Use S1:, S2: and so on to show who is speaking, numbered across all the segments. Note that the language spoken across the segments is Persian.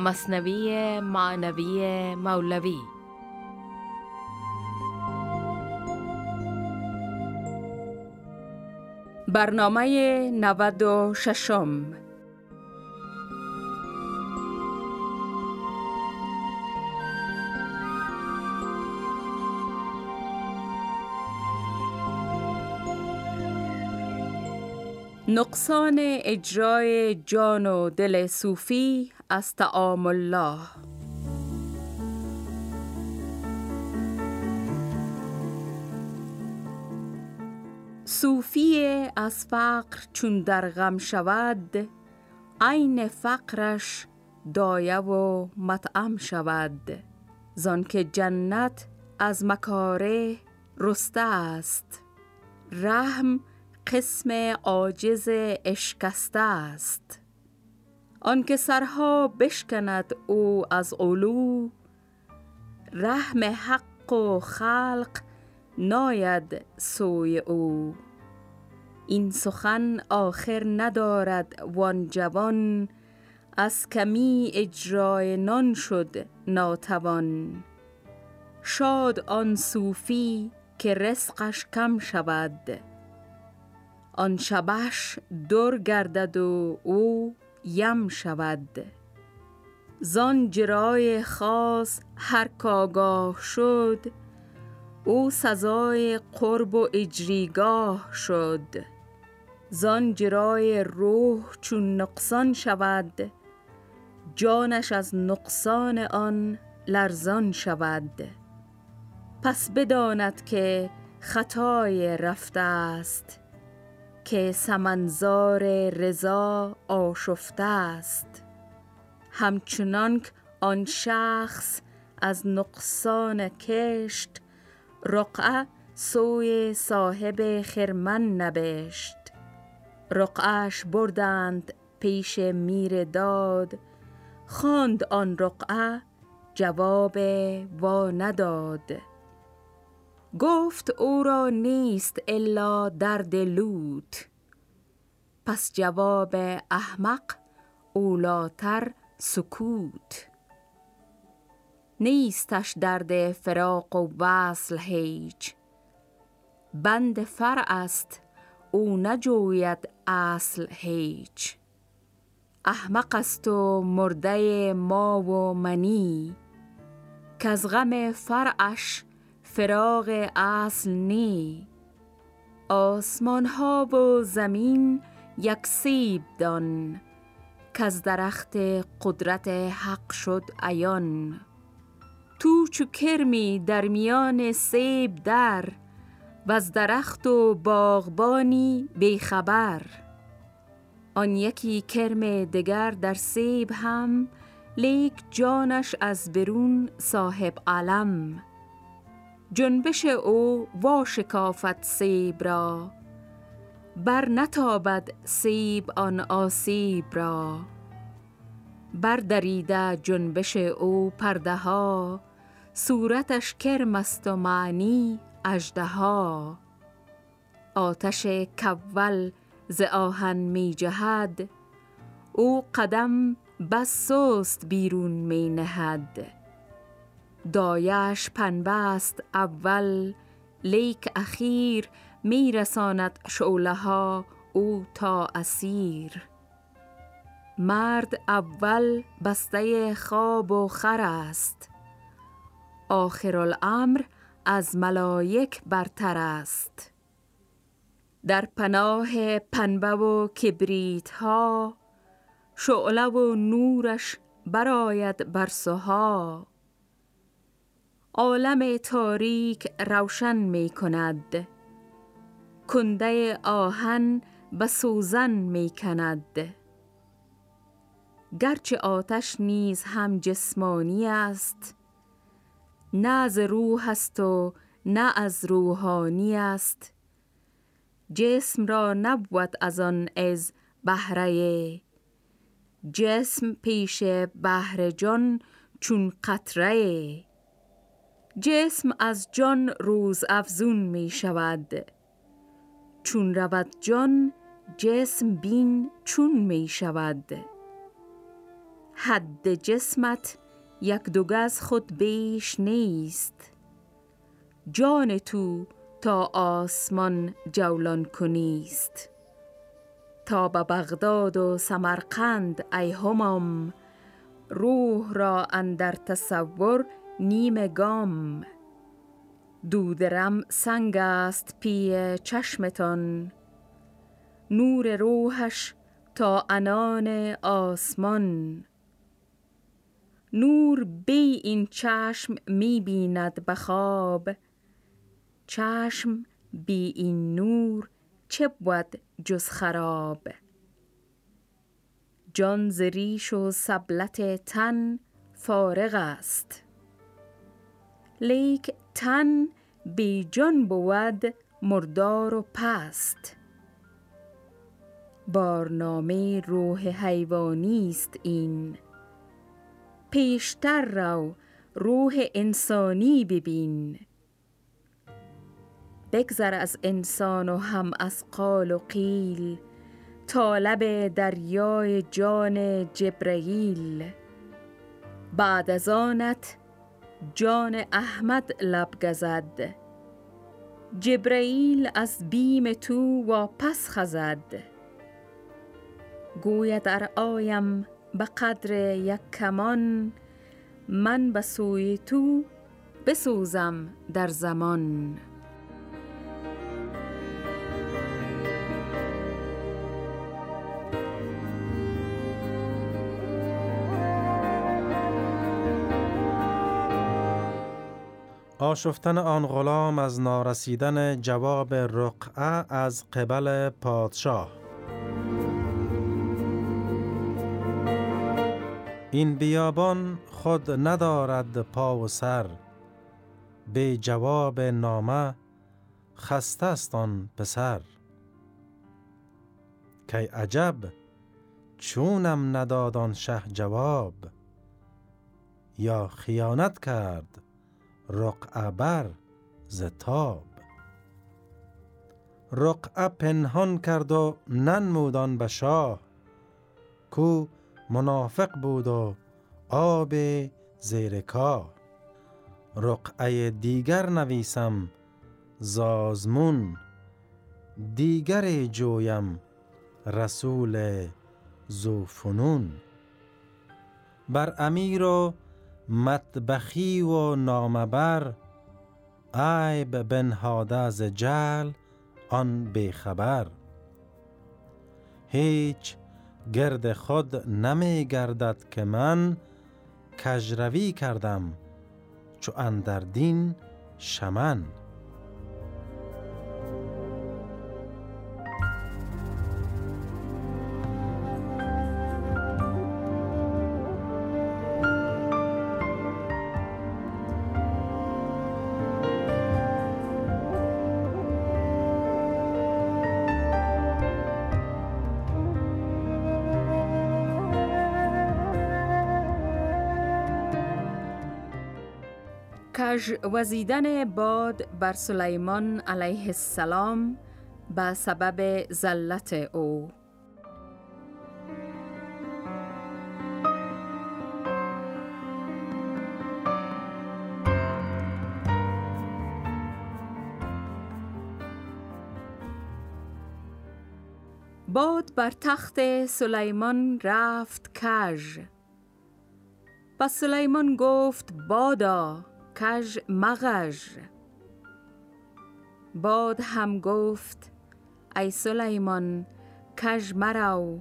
S1: مصنوی معنوی مولوی. برنامه 96 نقصان اجرای جان و دل صوفی از تعام الله. صوفی از فقر چون در غم شود عین فقرش دایه و مطعم شود. زان که جنت از مکاره رسته است. رحم قسم عاجز اشکسته است. آنکه سرها بشکند او از علو رحم حق و خلق ناید سوی او. این سخن آخر ندارد وان جوان از کمی اجرای نان شد ناتوان. شاد آن صوفی که رزقش کم شود. آن شبش در گردد و او یم شود. زان جرای خاص هر کاگاه شد او سزای قرب و اجریگاه شد. زان جرای روح چون نقصان شود جانش از نقصان آن لرزان شود. پس بداند که خطای رفته است. که سمنزار رضا آشفته است. همچنانک آن شخص از نقصان کشت رقعه سوی صاحب خرمن نبشت. رقعش بردند پیش میر داد خواند آن رقعه جواب وا نداد. گفت او را نیست الا درد لوت. پس جواب احمق اولاتر سکوت. نیستش درد فراق و وصل هیچ. بند فرع است او نجوید اصل هیچ. احمق است و مرده ما و منی. که از غم فرعش فراغ اصل نی. آسمان ها و زمین یک سیب دان که از درخت قدرت حق شد عیان. تو چو کرمی در میان سیب در و از درخت و باغبانی بیخبر آن یکی کرم دگر در سیب هم لیک جانش از برون صاحب علم. جنبش او وا شکافت سیب را بر نتابد سیب آن آسیب را. بر دریده جنبش او پرده ها صورتش کرم است و معنی اژدها. آتش کول ز آهن می جهد او قدم بس سست بیرون می نهد. دایش پنبه است اول. لیک اخیر می رساند شعله ها او تا اسیر. مرد اول بسته خواب و خر است. آخر الامر از ملایک برتر است. در پناه پنبه و کبریت ها شعله و نورش براید بر سها عالم تاریک روشن می کند. کنده آهن به سوزن می کند. گرچه آتش نیز هم جسمانی است نه از روح است و نه از روحانی است. جسم را نبود از آن از بهره. جسم پیش بهر جان چون قطره. جسم از جان روز افزون می شود. چون رود جان جسم بین چون می شود. حد جسمت یک دو گز خود بیش نیست. جان تو تا آسمان جولان کنیست. تا به بغداد و سمرقند ای همام روح را اندر تصور نیم گام. دودرم سنگ است پی چشمتان. نور روحش تا انان آسمان. نور بی این چشم می بیند بخواب چشم بی این نور چه بود جز خراب؟ جان ز ریش و سبلت تن فارغ است. لیک تن بی جان بود مردار و پست. بارنامه روح حیوانی است این. پیشتر رو روح انسانی ببین. بگذر از انسان و هم از قال و قیل. طالب دریای جان جبرئیل بعد از آنت جان احمد لب گزد. جبرئیل از بیم تو واپس خزد. گوید ار آیم به قدر یک کمان من به سوی تو بسوزم در زمان.
S2: آشفتن آن غلام از نارسیدن جواب رقعه از قبل پادشاه. این بیابان خود ندارد پا و سر. به جواب نامه خسته است آن پسر. کی عجب چونم ندادان شه جواب. یا خیانت کرد رقعه بر زتاب رقعه پنهان کرد و ننمودان به شاه. کو منافق بود و آب زیر کاه. رقعه دیگر نویسم زازمون دیگر جویم رسول زوفنون. بر امیر و مطبخی و نامبر عیب بنهاده از جل آن بیخبر. هیچ گرد خود نمی گردد که من کجروی کردم چو اندر دین شمن.
S1: کژ وزیدن باد بر سلیمان علیه السلام به سبب زلت او. باد بر تخت سلیمان رفت کژ. پس سلیمان گفت بادا کژ مغژ. باد هم گفت ای سلیمان کژ مرو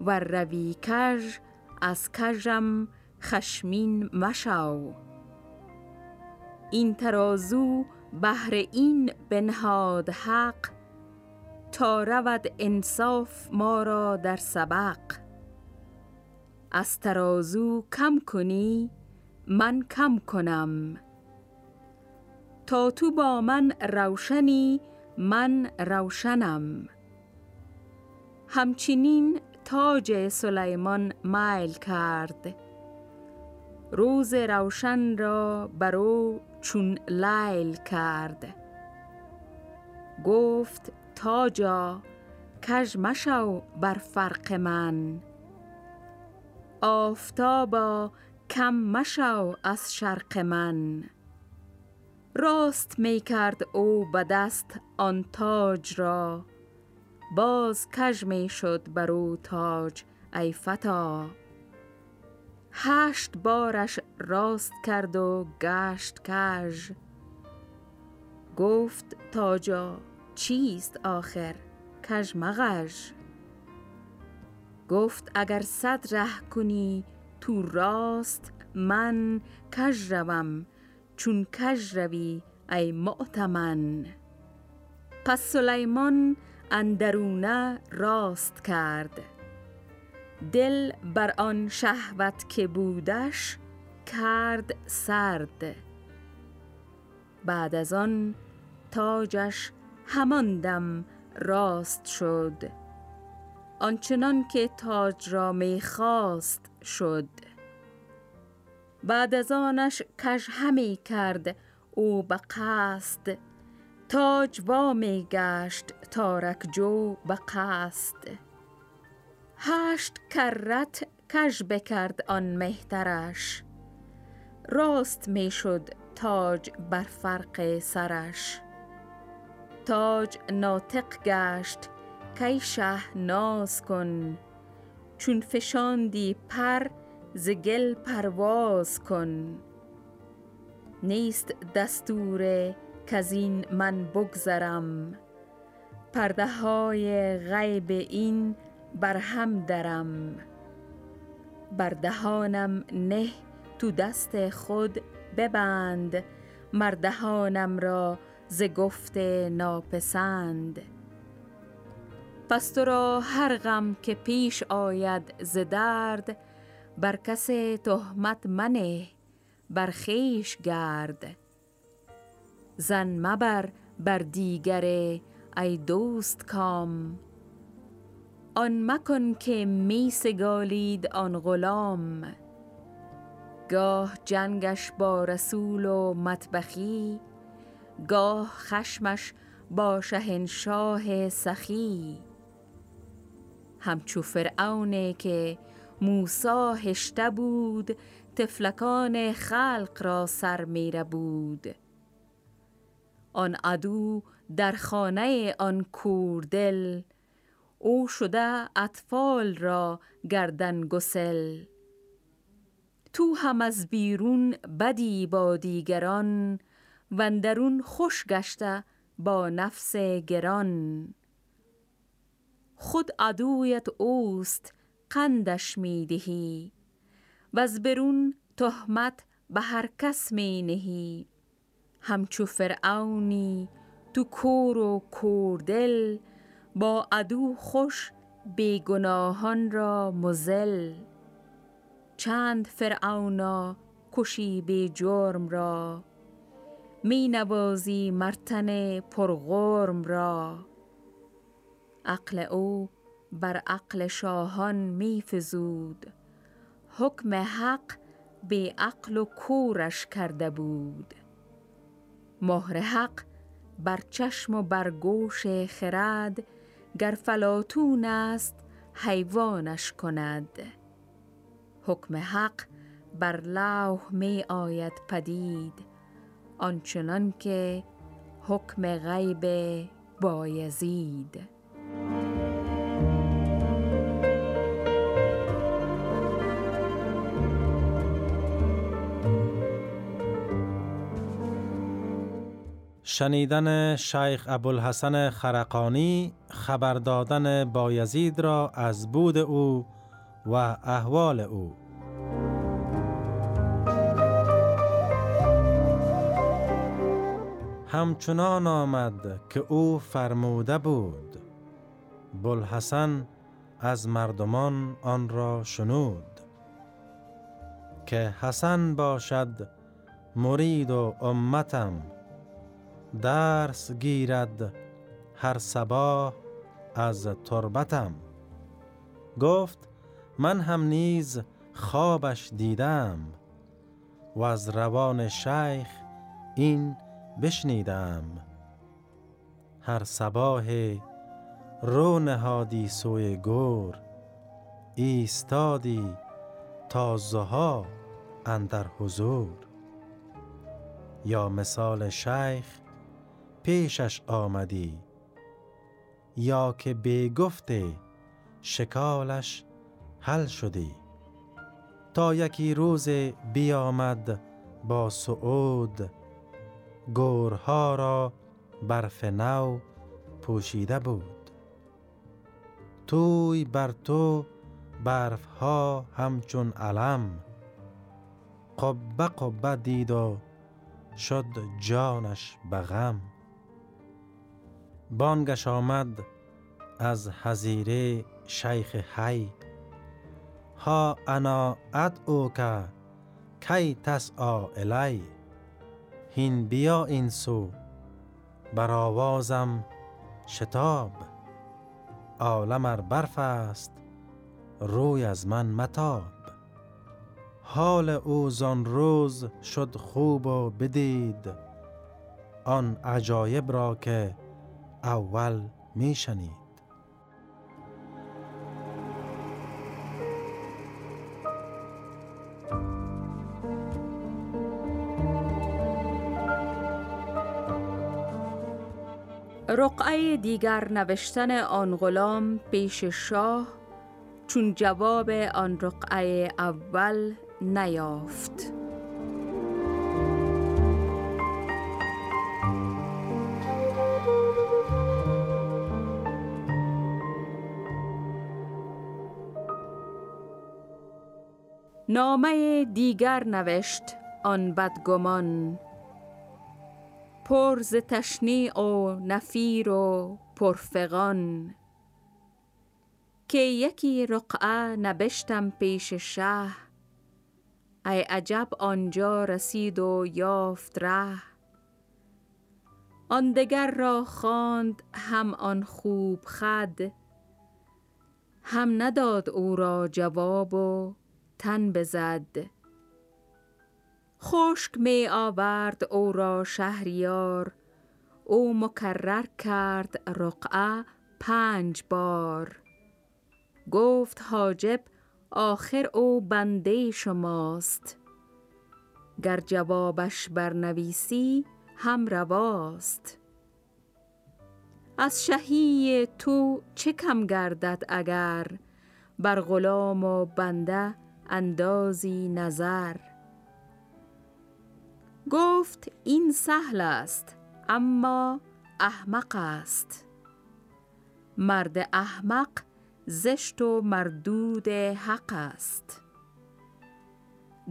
S1: و روی کژ از کژم خشمین مشو. این ترازو بهر این بنهاد حق تا رود انصاف ما را در سبق. از ترازو کم کنی من کم کنم. تا تو با من روشنی من روشنم. همچنین تاج سلیمان مایل کرد. روز روشن را برو چون لیل کرد. گفت تاجا کژ مشو بر فرق من. آفتابا کم مشو از شرق من. راست می کرد او به دست آن تاج را. باز کژ می شد بر او تاج ای فتا. هشت بارش راست کرد و گشت کژ. گفت تاجا چیست آخر؟ کژ مغژ. گفت اگر صد ره کنی تو راست من کژ روم چون کژ روی ای معتمن پس سلیمان اندرونه راست کرد. دل بر آن شهوت که بودش کرد سرد. بعد از آن تاجش همان دم راست شد. آنچنان که تاج را می خواست شد. بعد از آنش کژ همی کرد او به قصد. تاج می گشت تارک جو به قصد. هشت کرت کژ بکرد آن مهترش. راست می شد تاج بر فرق سرش. تاج ناطق گشت کی شه ناز کن. چون فشاندی پر ز گل پرواز کن. نیست دستور کزین من بگذرم. پرده های غیب این بر هم درم. بر دهانم نه تو دست خود ببند. مردهانم را ز گفت ناپسند. پس تو را هر غم که پیش آید ز درد بر کس تهمت منه بر خیش گرد. زن مبر بر دیگر ای دوست کام. آن مکن که می سگالید آن غلام. گاه جنگش با رسول و مطبخی گاه خشمش با شهنشاه سخی. همچو فرعونه که موسا هشته بود تفلکان خلق را سر میره بود. آن عدو در خانه آن کوردل او شده اطفال را گردن گسل. تو هم از بیرون بدی با دیگران وندرون خوش گشته با نفس گران. خود عدویت اوست قندش می دهی. و از برون تهمت به هر کس می نهی. همچو فرعونی تو کور و کوردل با عدو خوش بیگناهان را مزل. چند فرعونا کشی به جرم را می نوازی مرتن پرغرم را. عقل او بر عقل شاهان می فزود. حکم حق به عقل و کورش کرده بود. مهر حق بر چشم و بر گوش خرد گر فلاتون است حیوانش کند. حکم حق بر لوح می آید پدید آنچنان که حکم غیب بایزید.
S2: شنیدن شیخ ابوالحسن خرقانی خبر دادن بایزید را از بود او و احوال او. همچنان آمد که او فرموده بود. بوالحسن از مردمان آن را شنود. که حسن باشد مرید و امتم درس گیرد هر صباح از تربتم. گفت من هم نیز خوابش دیدم و از روان شیخ این بشنیدم. هر صباح رو نهادی سوی گور ایستادی تا زها اندر حضور. یا مثال شیخ پیشش آمدی. یا که به گفت شکالش حل شدی. تا یکی روز بیامد با سعود گورها را برف نو پوشیده بود. توی بر تو برف ها همچون علم. قبه قبه دید و شد جانش به غم. بانگش آمد از حزیره شیخ حی. ها انا ادعو که کی تسعا الی. هین بیا این سو بر آوازم شتاب. عالم برف است روی از من متاب. حال او زان روز شد خوب و بدید. آن عجایب را که اول می شنید
S1: رقعه دیگر نوشتن آن غلام پیش شاه چون جواب آن رقعه اول نیافت. نامه دیگر نوشت آن بدگمان. پر ز و نفیر و پرفغان. که یکی رقعه نبشتم پیش شه ای عجب آنجا رسید و یافت ره. آن دگر را خواند هم آن خوب خد. هم نداد او را جواب و تن بزد. خشک می آورد او را شهریار او مکرر کرد رقعه پنج بار. گفت حاجب آخر او بنده شماست. گر جوابش برنویسی هم رواست. از شهی تو چه کم گردد اگر؟ بر غلام و بنده اندازی نظر. گفت این سهل است اما احمق است. مرد احمق زشت و مردود حق است.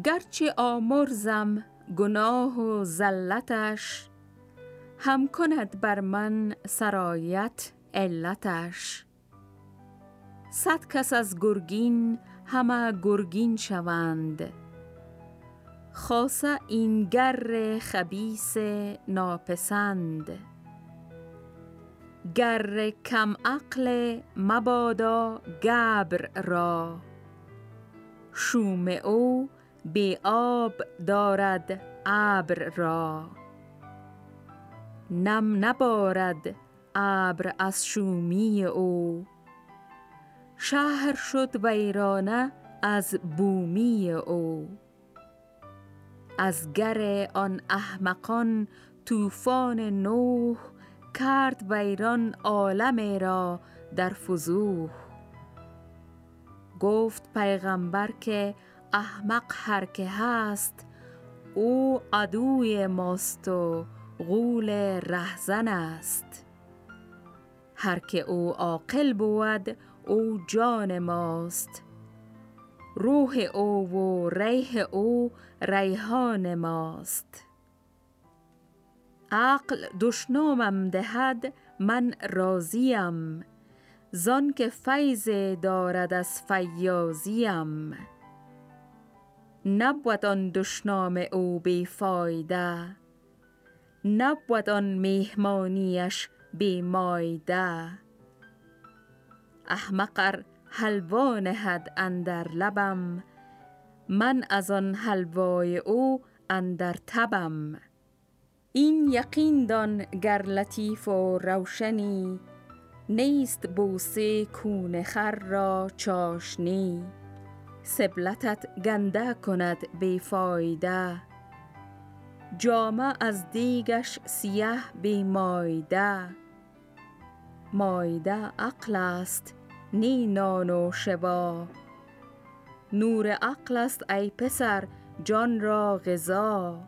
S1: گرچه آمرزم گناه و زلتش هم کند بر من سرایت علتش. صد کس از گرگین همه گرگین شوند. خاصه این گر خبیس ناپسند. گر کم عقل مبادا گبر را. شوم او به آب دارد ابر را. نم نبارد ابر از شومی او. شهر شد ویرانه از بومی او. از گر آن احمقان طوفان نوح کرد ویران عالم را در فزوح گفت پیغمبر که احمق هر که هست او عدوی ماست و غول رهزن است. هر که او عاقل بود او جان ماست. روح او و ریح او ریحان ماست. عقل دشنامم دهد من راضیم. زان که فیض دارد از فیاضیم. نبود آن دشنام او بی فایده نبود آن مهمانیش بی مایده احمق حلوا نهد اندر لبم من از آن حلوای او اندر تبم. این یقین دان گر لطیف و روشنی نیست بوسه کون خر را چاشنی. سبلتت گنده کند بیفایده جامه از دیگش سیه بی مایده عقل است نی نان و شبا. نور عقل است ای پسر جان را غذا.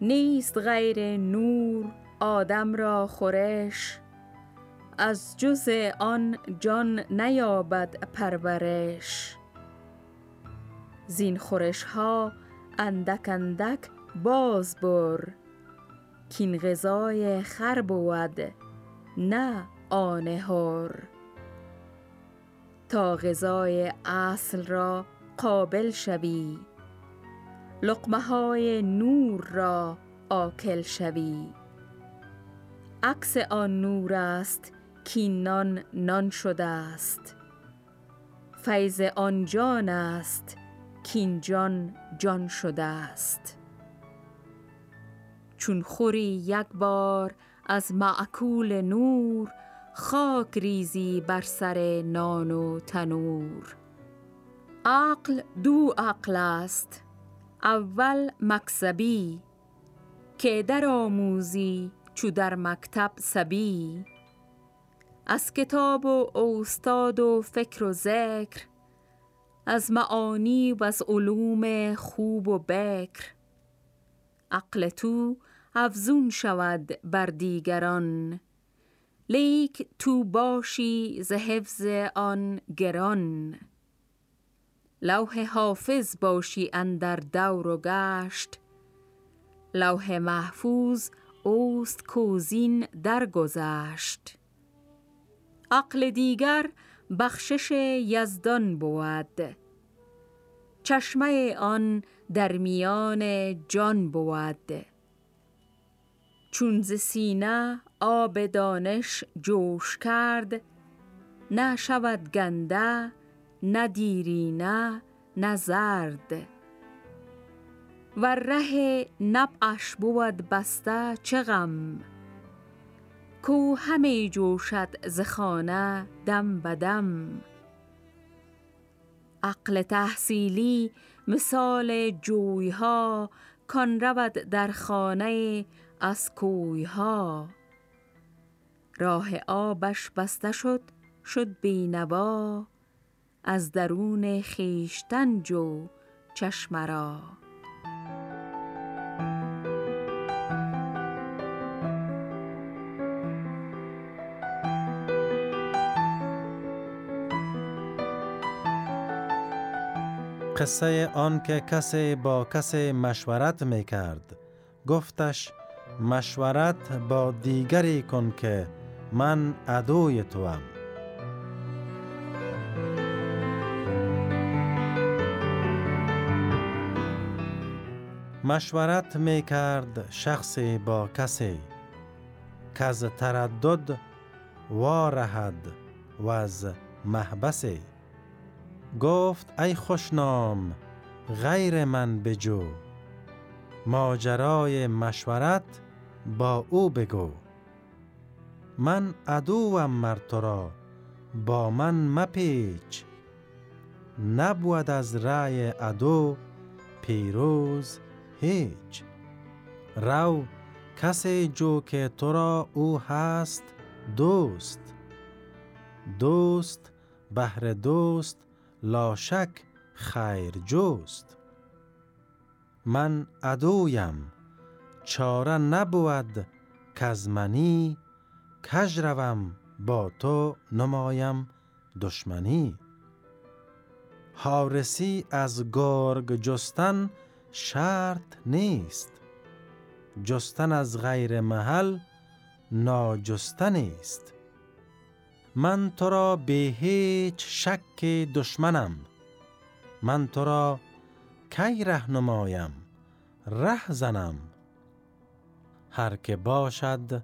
S1: نیست غیر نور آدم را خورش. از جز آن جان نیابد پرورش. زین خورش ها اندک اندک باز بر. کین غذای خر بود نه آن هر تا غذای اصل را قابل شوی لقمه های نور را آکل شوی. عکس آن نور است کین نان نان شده است. فیض آن جان است کین جان جان شده است. چون خوری یک بار از معکول نور خاک ریزی بر سر نان و تنور. عقل دو عقل است اول مکسبی. که در آموزی چو در مکتب سبی. از کتاب و استاد و فکر و ذکر از معانی و از علوم خوب و بکر. عقل تو افزون شود بر دیگران. لیک تو باشی ز حفظ آن گران. لوح حافظ باشی اندر دور و گشت. لوح محفوظ اوست کوزین درگذشت. عقل دیگر بخشش یزدان بود. چشمه آن در میان جان بود. چون ز سینه آب دانش جوش کرد نه شود گنده نه دیرینه نه زرد. و ره نبعش بود بسته چه غم؟ کو همه جوشد ز خانه دم بدم عقل تحصیلی مثال جوی ها کان رود در خانه از کوی ها راه آبش بسته شد شد بینوا. از درون خیشتن جو چشم را.
S2: قصه آن که کسی با کسی مشورت می کرد گفتش مشورت با دیگری کن که من عدوی توام. مشورت می کرد شخصی با کسی که از تردد وارهد و از محبسی. گفت ای خوشنام غیر من بجو. ماجرای مشورت با او بگو. من عدوم مر تو را با من مپیچ. نبود از رأی عدو پیروز هیچ. رو کسی جو که تو را او هست دوست. دوست بهر دوست لاشک خیر جوست. من عدویم. چاره نبود کزمنی کج روم با تو نمایم دشمنی. حارسی از گرگ جستن شرط نیست. جستن از غیر محل ناجستن است من تو را به هیچ شک دشمنم. من تو را کی رهنمایم؟ ره زنم. هر که باشد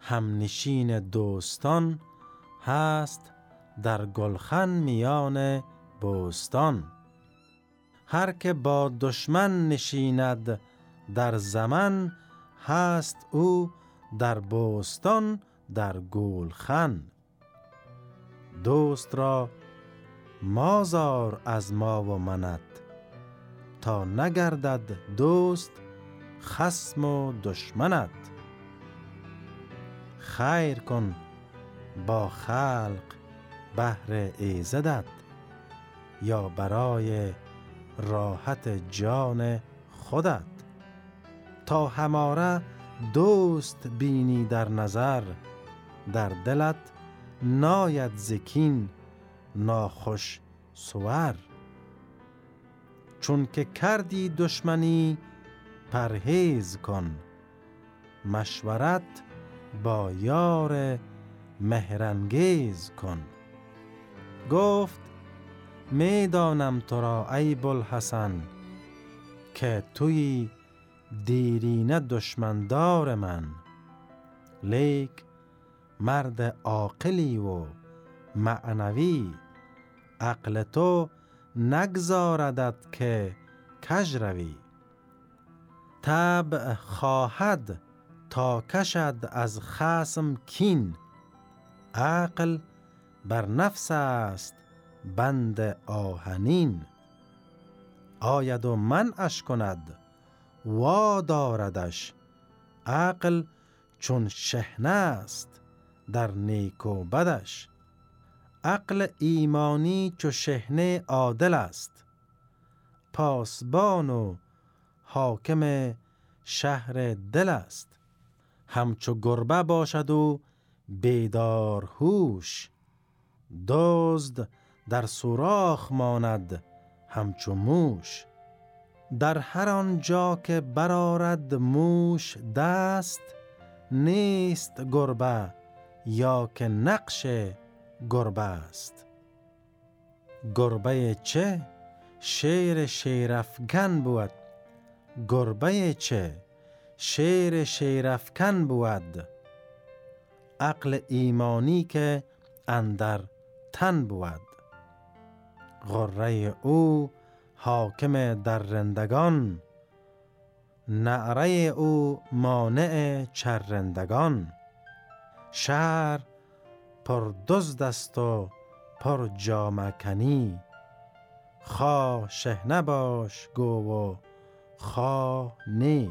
S2: همنشین دوستان هست در گلخن میان بوستان. هر که با دشمن نشیند در زمن هست او در بوستان در گولخن دوست را مازار از ما و منت. تا نگردد دوست خسم و دشمنت. خیر کن با خلق بهر ایزدت یا برای راحت جان خودت. تا هماره دوست بینی در نظر در دلت ناید زکین ناخوش سور. چون که کردی دشمنی پرهیز کن. مشورت با یار مهرنگیز کن. گفت می‌دانم تو را ای بلحسن که توی دیرینه دشمندار من. لیک مرد عاقلی و معنوی عقل تو نگذاردد که کج روی. طبع خواهد تا کشد از خسم کین. عقل بر نفس است بند آهنین. آید و منعش کند وا داردش. عقل چون شهنه است در نیک و بدش. عقل ایمانی چو شهنه عادل است. پاسبان و حاکم شهر دل است. همچو گربه باشد و بیدار هوش. دزد در سوراخ ماند همچو موش. در هر آنجا که برارد موش دست نیست گربه یا که نقش گربه است. گربه چه شیر شیرفگن بود. گربه چه شیر شیرفکن بود. عقل ایمانی که اندر تن بود. غره او حاکم در رندگان نعره او مانع چرندگان. شهر پر دزد است و پر جامکنی خواه شهنه باش گو و خواه نی.